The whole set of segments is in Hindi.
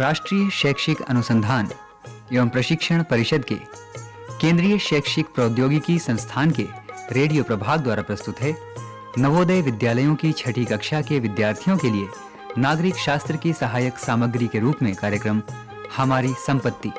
राष्ट्रीय शैक्षिक अनुसंधान एवं प्रशिक्षण परिषद के केंद्रीय शैक्षिक प्रौद्योगिकी संस्थान के रेडियो प्रभाग द्वारा प्रस्तुत है। नवोदय विद्यालयों की छठी कक्षा के विद्यार्थियों के लिए नागरिक शास्त्र की सहायक सामग्री के रूप में कार्यक्रम हमारी संपत्ति।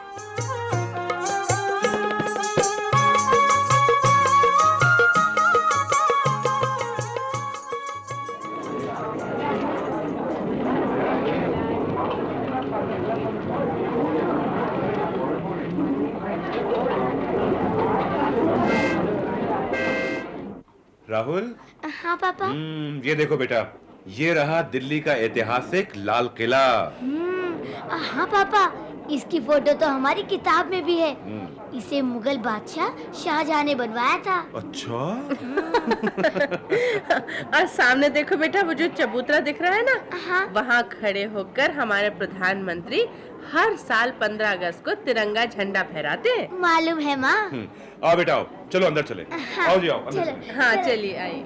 राहुल? हाँ पापा। हम्म, ये देखो बेटा ये रहा दिल्ली का ऐतिहासिक लाल किला। हम्म, हाँ पापा। इसकी फ़ोटो तो हमारी किताब में भी है। हम्म, इसे मुगल बादशाह शाहजहां ने बनवाया था। अच्छा। और सामने देखो बेटा वो जो चबूतरा दिख रहा है ना हाँ। वहाँ खड़े होकर हमारे प्रधानमंत्री हर साल 15 अगस्त को तिरंगा झंडा फहराते हैं। मालूम है माँ। हम्म, आओ बेटा आओ। चलो अंदर चले। हाँ, आओ जी आओ अंदर चलो। चलो। हाँ चलिए आइए।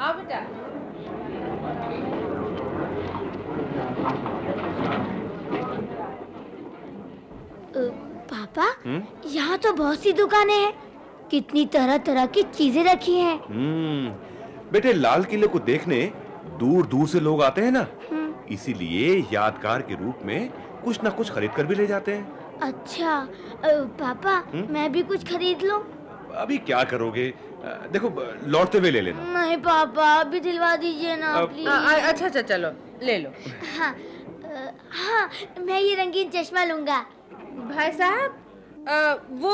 आओ बेटा। पापा हम्म? यहाँ तो बहुत सी दुकानें हैं। कितनी तरह तरह की चीज़ें रखी हैं। हम्म, बेटे लाल किले को देखने दूर दूर से लोग आते हैं ना। हम्म, इसीलिए यादगार के रूप में कुछ ना कुछ खरीद कर भी ले जाते हैं। अच्छा पापा हम्म? मैं भी कुछ खरीद लूँ? अभी क्या करोगे? देखो लौटते हुए ले लेना। नहीं पापा अभी दिलवा दीजिए ना प्लीज़ अच्छा अच्छा चलो ले लो। हाँ हाँ मैं ये रंगीन चश्मा लूँगा। भाई साहब आ, वो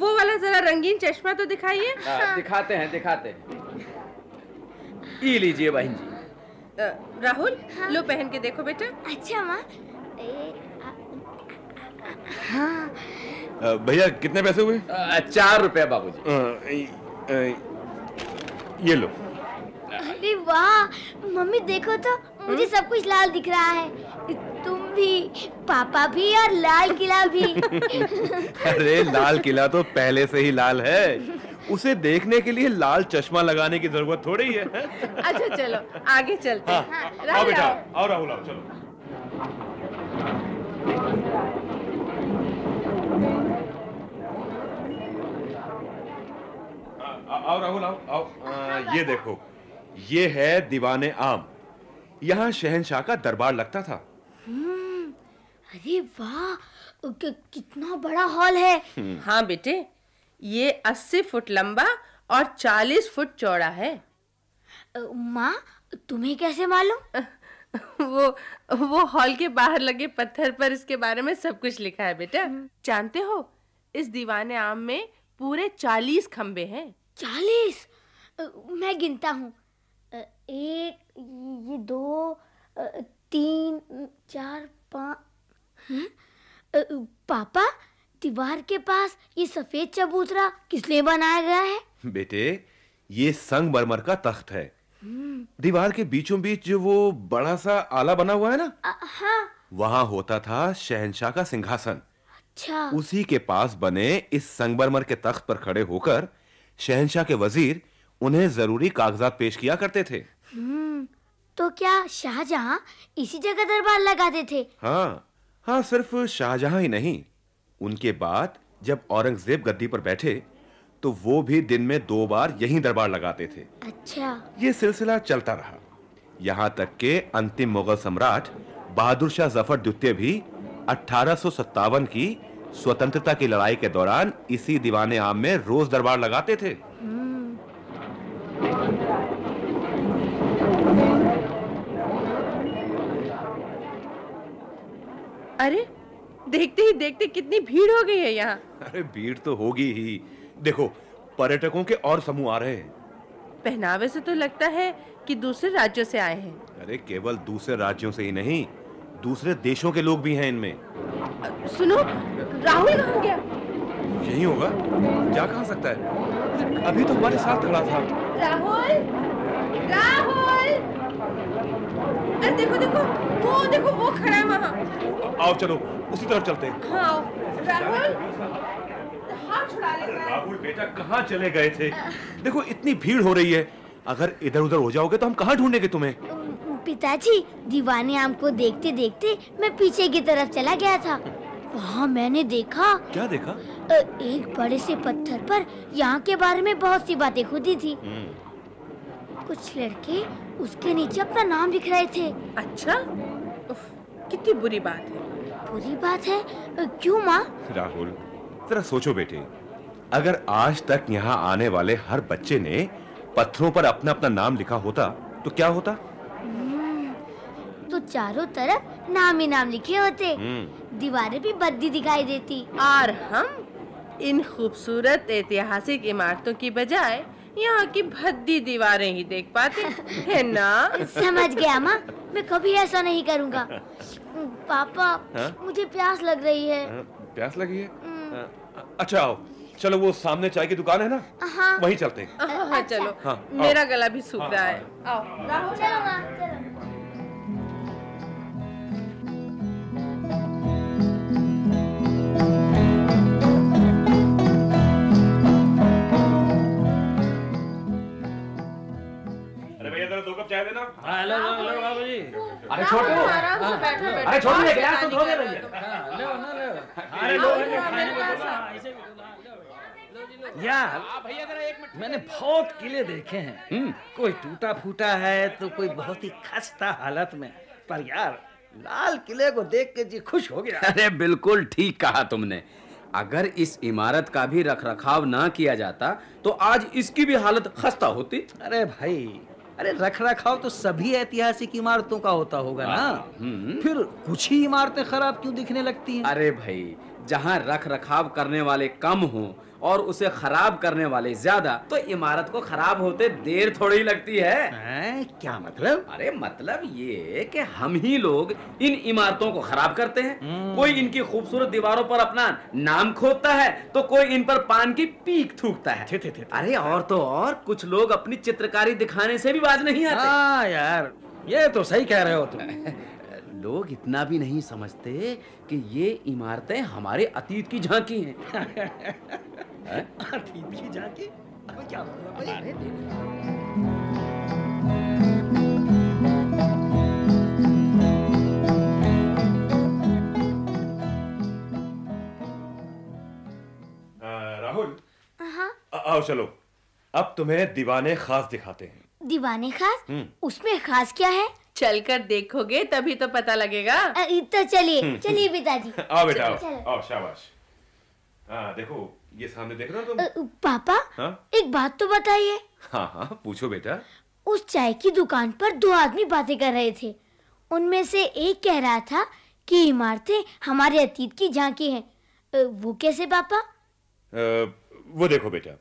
वो वाला जरा रंगीन चश्मा तो दिखाइए हाँ, दिखाते हैं दिखाते हैं ये लीजिए बहन जी आ, राहुल हाँ। लो पहन के देखो बेटा अच्छा माँ हाँ भैया कितने पैसे हुए आ, चार रुपए बाबू जी ये लो अरे वाह मम्मी देखो तो मुझे सब कुछ लाल दिख रहा है भी पापा भी और लाल किला भी। अरे लाल किला तो पहले से ही लाल है। उसे देखने के लिए लाल चश्मा लगाने की ज़रूरत थोड़ी है। अच्छा चलो आगे चलते हाँ, हैं आओ राहुल, बेटा आओ। राहुल आओ चलो। आओ राहुल आओ आओ। आ, ये देखो ये है दीवाने आम। यहाँ शहनशाह का दरबार लगता था। अरे वाह कितना बड़ा हॉल है। हाँ बेटे ये अस्सी फुट लंबा और चालीस फुट चौड़ा है। माँ तुम्हें कैसे मालूम? वो वो हॉल के बाहर लगे पत्थर पर इसके बारे में सब कुछ लिखा है बेटा। जानते हो इस दीवाने आम में पूरे चालीस खम्बे हैं। चालीस? मैं गिनता हूँ। एक ये दो तीन चार पाँच हैं? पापा दीवार के पास ये सफ़ेद चबूतरा किस लिए बनाया गया है? बेटे ये संगमरमर का तख्त है। दीवार के बीचों बीच जो वो बड़ा सा आला बना हुआ है ना? हाँ। वहाँ होता था शहनशाह का सिंहासन। अच्छा। उसी के पास बने इस संगमरमर के तख्त पर खड़े होकर शहनशाह के वज़ीर उन्हें ज़रूरी कागजात पेश किया करते थे। हम्म। तो क्या शाहजहां इसी जगह दरबार लगाते थे? हाँ। हाँ सिर्फ़ शाहजहां ही नहीं। उनके बाद जब औरंगज़ेब गद्दी पर बैठे तो वो भी दिन में दो बार यहीं दरबार लगाते थे। अच्छा। ये सिलसिला चलता रहा। यहाँ तक के अंतिम मुगल सम्राट बहादुर शाह ज़फ़र द्वितीय भी अठारह की स्वतंत्रता की लड़ाई के दौरान इसी दीवाने आम में रोज दरबार लगाते थे। अरे देखते ही देखते कितनी भीड़ हो गई है यहाँ। अरे भीड़ तो होगी ही। देखो पर्यटकों के और समूह आ रहे हैं। पहनावे से तो लगता है कि दूसरे राज्यों से आए हैं। अरे केवल दूसरे राज्यों से ही नहीं दूसरे देशों के लोग भी हैं इनमें। सुनो राहुल कहाँ गया? यही होगा। जा कहाँ सकता है? अभी तो हमारे साथ खड़ा था। राहुल राहुल! अरे देखो देखो वो देखो वो खड़ा है वहाँ। आओ चलो उसी तरफ़ चलते हैं। हाँ राहुल हाथ छुड़ा लेता राहुल बेटा कहाँ चले गए थे? देखो इतनी भीड़ हो रही है। अगर इधर उधर हो जाओगे तो हम कहाँ ढूंढेंगे तुम्हें? पिताजी दीवाने आम को देखते देखते मैं पीछे की तरफ़ चला गया था। वहाँ मैंने देखा। क्या देखा? एक बड़े से पत्थर पर यहाँ के बारे में बहुत सी बातें खुदी थी। कुछ लड़के उसके नीचे अपना नाम लिख रहे थे। अच्छा? उफ, कितनी बुरी बात है। बुरी बात है? क्यों माँ? राहुल जरा सोचो बेटे। अगर आज तक यहाँ आने वाले हर बच्चे ने पत्थरों पर अपना अपना नाम लिखा होता तो क्या होता? तो चारों तरफ़ नाम ही नाम लिखे होते। हम्म, दीवारें भी बद्दी दिखाई देती। और हम इन खूबसूरत ऐतिहासिक इमारतों की बजाय यहाँ की भद्दी दीवारें ही देख पाते। है ना? समझ गया माँ। मैं कभी ऐसा नहीं करूँगा। पापा हा? मुझे प्यास लग रही है। हाँ, प्यास लगी है? हम्म। हाँ, अच्छा आओ। चलो वो सामने चाय की दुकान है ना? हाँ। वहीं चलते हैं। हाँ हाँ चलो। हाँ, मेरा गला भी सूख रहा है। आओ। चलो माँ चलो। छोटू। से बैठो बैठो। अरे छोटू गिलास तो धो दे भैया हाँ, लो ना लो। अरे लो, हाँ, ऐसे हाँ। यार भैया जरा एक मिनट। मैंने बहुत किले देखे हैं। कोई टूटा फूटा है तो कोई बहुत ही खस्ता हालत में। पर यार लाल किले को देख के जी खुश हो गया। अरे बिल्कुल ठीक कहा तुमने। अगर इस इमारत का भी रखरखाव ना किया जाता तो आज इसकी भी हालत खस्ता होती। अरे भाई अरे रख रखाव तो सभी ऐतिहासिक इमारतों का होता होगा ना हम्म। फिर कुछ ही इमारतें खराब क्यों दिखने लगती हैं अरे भाई जहाँ रख रखाव करने वाले कम हो और उसे खराब करने वाले ज़्यादा तो इमारत को खराब होते देर थोड़ी लगती है। हैं? क्या मतलब? अरे मतलब ये कि हम ही लोग इन इमारतों को खराब करते हैं। कोई इनकी खूबसूरत दीवारों पर अपना नाम खोदता है तो कोई इन पर पान की पीक थूकता है। थे, थे, थे, थे। अरे और तो और कुछ लोग अपनी चित्रकारी दिखाने से भी बाज नहीं आते। हाँ यार ये तो सही कह रहे हो तुम। लोग इतना भी नहीं समझते कि ये इमारतें हमारे अतीत की झांकी हैं। अतीत की झांकी अबे क्या है? राहुल। हाँ। आओ चलो। अब तुम्हें दीवाने खास दिखाते हैं। दीवाने खास? हम्म। उसमें खास क्या है? चलकर देखोगे तभी तो पता लगेगा। तो चलिए चलिए पिताजी। आओ बेटा आओ आओ शाबाश। हाँ देखो ये सामने देख रहे हो तुम पापा हाँ? एक बात तो बताइए। हाँ हाँ पूछो बेटा। उस चाय की दुकान पर दो आदमी बातें कर रहे थे। उनमें से एक कह रहा था कि इमारतें हमारे अतीत की झांकी हैं। वो कैसे पापा? अ, वो देखो बेटा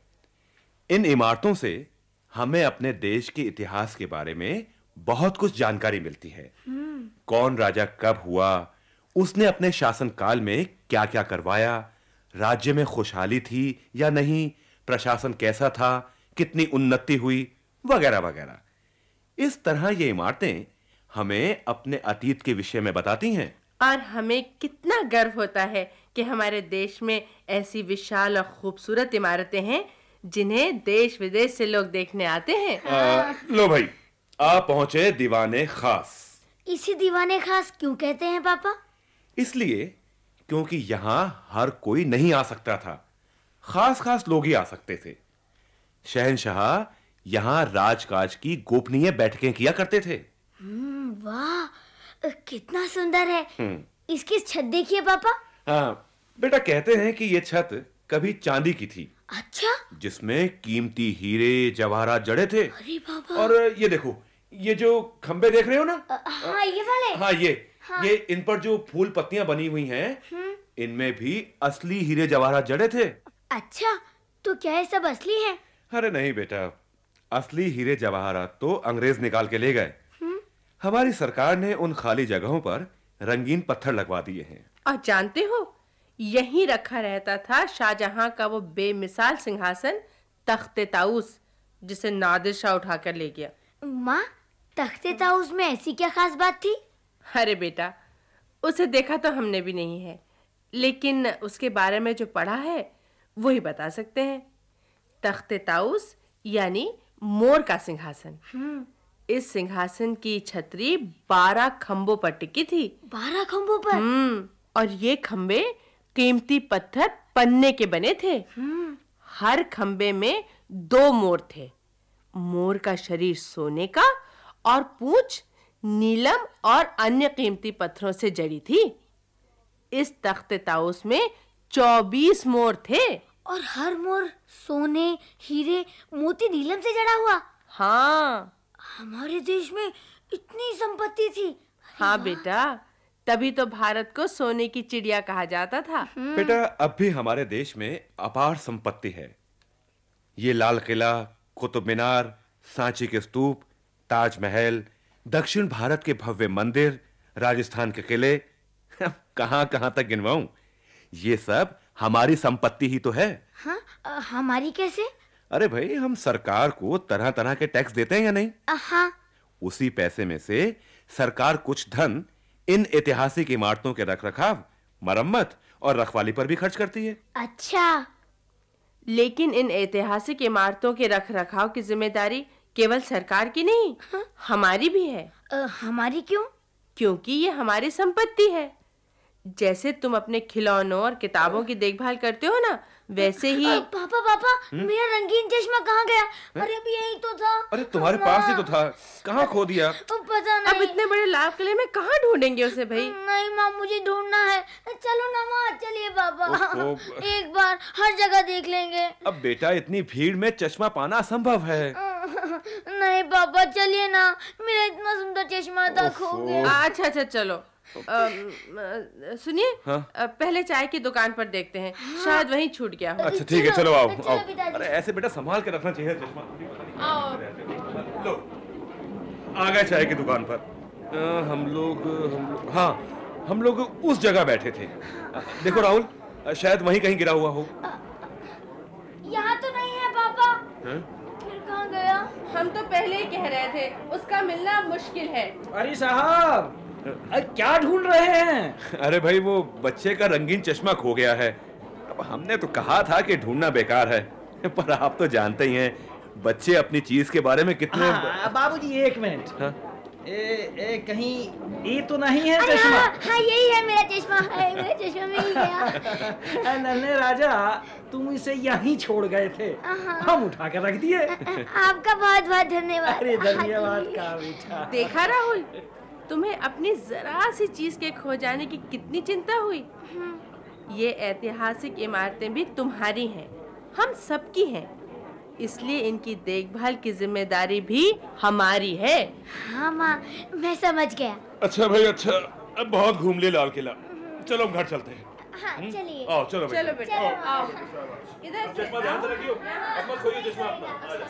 इन इमारतों से हमें अपने देश के इतिहास के बारे में बहुत कुछ जानकारी मिलती है। कौन राजा कब हुआ उसने अपने शासनकाल में क्या क्या करवाया राज्य में खुशहाली थी या नहीं प्रशासन कैसा था कितनी उन्नति हुई वगैरह वगैरह। इस तरह ये इमारतें हमें अपने अतीत के विषय में बताती हैं। और हमें कितना गर्व होता है कि हमारे देश में ऐसी विशाल और खूबसूरत इमारतें हैं जिन्हें देश विदेश से लोग देखने आते हैं। अ, लो भाई आप पहुँचे दीवाने खास। इसी दीवाने खास क्यों कहते हैं पापा? इसलिए क्योंकि यहाँ हर कोई नहीं आ सकता था। खास खास लोग ही आ सकते थे। शहनशाह यहाँ राजकाज की गोपनीय बैठकें किया करते थे। हम्म, वाह कितना सुंदर है। हम्म। इसकी छत देखिए पापा। हाँ बेटा कहते हैं कि यह छत कभी चांदी की थी। अच्छा। जिसमें कीमती हीरे जवाहरात जड़े थे। अरे बाबा। और ये देखो ये जो खंबे देख रहे हो ना? हाँ ये वाले। हाँ ये। ये इन पर जो फूल पत्तियाँ बनी हुई हैं इनमें भी असली हीरे जवाहरात जड़े थे। अच्छा तो क्या ये सब असली है? अरे नहीं बेटा असली हीरे जवाहरात तो अंग्रेज़ निकाल के ले गए। हमारी सरकार ने उन खाली जगहों पर रंगीन पत्थर लगवा दिए हैं। और जानते हो यहीं रखा रहता था शाहजहां का वो बेमिसाल सिंहासन तख्ते ताउस जिसे नादिर शाह उठाकर ले गया। माँ तख्ते ताउस में ऐसी क्या खास बात थी? अरे बेटा उसे देखा तो हमने भी नहीं है लेकिन उसके बारे में जो पढ़ा है वो ही बता सकते हैं। तख्ते ताउस यानी मोर का सिंहासन। इस सिंहासन की छतरी बारह खंभों पर टिकी थी। बारह खंभों पर? हम्म और ये खंबे कीमती पत्थर पन्ने के बने थे। हर खंबे में दो मोर थे। मोर का शरीर सोने का और पूंछ नीलम और अन्य कीमती पत्थरों से जड़ी थी। इस तख्ते ताउस में 24 मोर थे। और हर मोर सोने हीरे मोती नीलम से जड़ा हुआ। हाँ। हमारे देश में इतनी संपत्ति थी। हाँ बेटा तभी तो भारत को सोने की चिड़िया कहा जाता था। बेटा अब भी हमारे देश में अपार संपत्ति है। ये लाल किला कुतुब मीनार सांची के स्तूप ताजमहल दक्षिण भारत के भव्य मंदिर राजस्थान के किले। कहाँ कहाँ तक गिनवाऊं? ये सब हमारी संपत्ति ही तो है। हाँ हमारी कैसे? अरे भाई हम सरकार को तरह तरह के टैक्स देते हैं या नहीं? हाँ। उसी पैसे में से सरकार कुछ धन इन ऐतिहासिक इमारतों के रखरखाव मरम्मत और रखवाली पर भी खर्च करती है। अच्छा। लेकिन इन ऐतिहासिक इमारतों के रखरखाव की ज़िम्मेदारी केवल सरकार की नहीं हमारी भी है। अ, हमारी क्यों? क्योंकि ये हमारी संपत्ति है। जैसे तुम अपने खिलौनों और किताबों की देखभाल करते हो ना वैसे ही अ, पापा पापा हुँ? मेरा रंगीन चश्मा कहाँ गया? अरे अभी यही तो था। अरे तुम्हारे पास ही तो था। कहाँ खो दिया? तो पता नहीं। अब इतने बड़े लाल किले में कहाँ ढूंढेंगे उसे भाई? नहीं माँ मुझे ढूंढना है। चलो ना माँ चलिए पापा। एक बार हर जगह देख लेंगे। अब बेटा इतनी भीड़ में चश्मा पाना असंभव है। नहीं पापा चलिए ना। मेरा इतना सुंदर चश्मा था खो गया अच्छा अच्छा चलो। सुनिए हाँ? पहले चाय की दुकान पर देखते हैं। शायद वहीं छूट गया हो। अच्छा ठीक है चलो, आओ आओ। अरे ऐसे बेटा संभाल के रखना चाहिए चश्मा। लो आ गए चाय की दुकान पर। हम लोग हम लोग हाँ हम लोग उस जगह बैठे थे। देखो राहुल शायद वहीं कहीं गिरा हुआ हो। यहाँ तो नहीं है पापा। हैं? हम तो पहले ही कह रहे थे उसका मिलना मुश्किल है। अरे साहब क्या ढूंढ रहे हैं? अरे भाई वो बच्चे का रंगीन चश्मा खो गया है। अब हमने तो कहा था कि ढूंढना बेकार है पर आप तो जानते ही हैं बच्चे अपनी चीज़ के बारे में कितने हाँ, बाबूजी एक मिनट। हाँ? ए, ए कहीं ये तो नहीं है चश्मा? हाँ हाँ यही है मेरा चश्मा। है मेरा चश्मा मिल गया। नन्हे राजा तुम इसे यहीं छोड़ गए थे। हम उठा कर रख दिए। आपका बहुत बहुत धन्यवाद। अरे धन्यवाद का मीठा। देखा राहुल तुम्हें अपनी जरा सी चीज़ के खो जाने की कितनी चिंता हुई? ये ऐतिहासिक इमारतें भी तुम्हारी हैं हम सबकी हैं। इसलिए इनकी देखभाल की ज़िम्मेदारी भी हमारी है। हाँ माँ मैं समझ गया। अच्छा भाई अच्छा। अब बहुत घूम लिए लाल किला। चलो हम घर चलते हैं। हाँ चलिए। आओ चलो बेटा। चलो बेटा आओ। इधर से। चश्मा ध्यान से रखियो। अब खोइए चश्मा अपना। आ जाओ।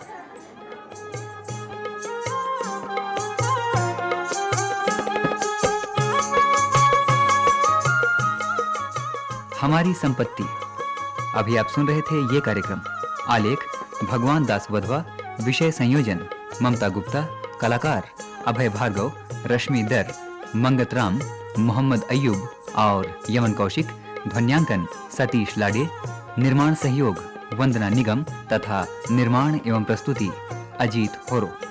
हमारी संपत्ति। अभी आप सुन रहे थे ये कार्यक्रम। आलेख भगवान दास वधवा, विषय संयोजन, ममता गुप्ता, कलाकार, अभय भार्गव, रश्मि दर, मंगत राम, मोहम्मद अयूब और यमन कौशिक, ध्वनियांकन, सतीश लाडे, निर्माण सहयोग, वंदना निगम तथा निर्माण एवं प्रस्तुति, अजीत होरो।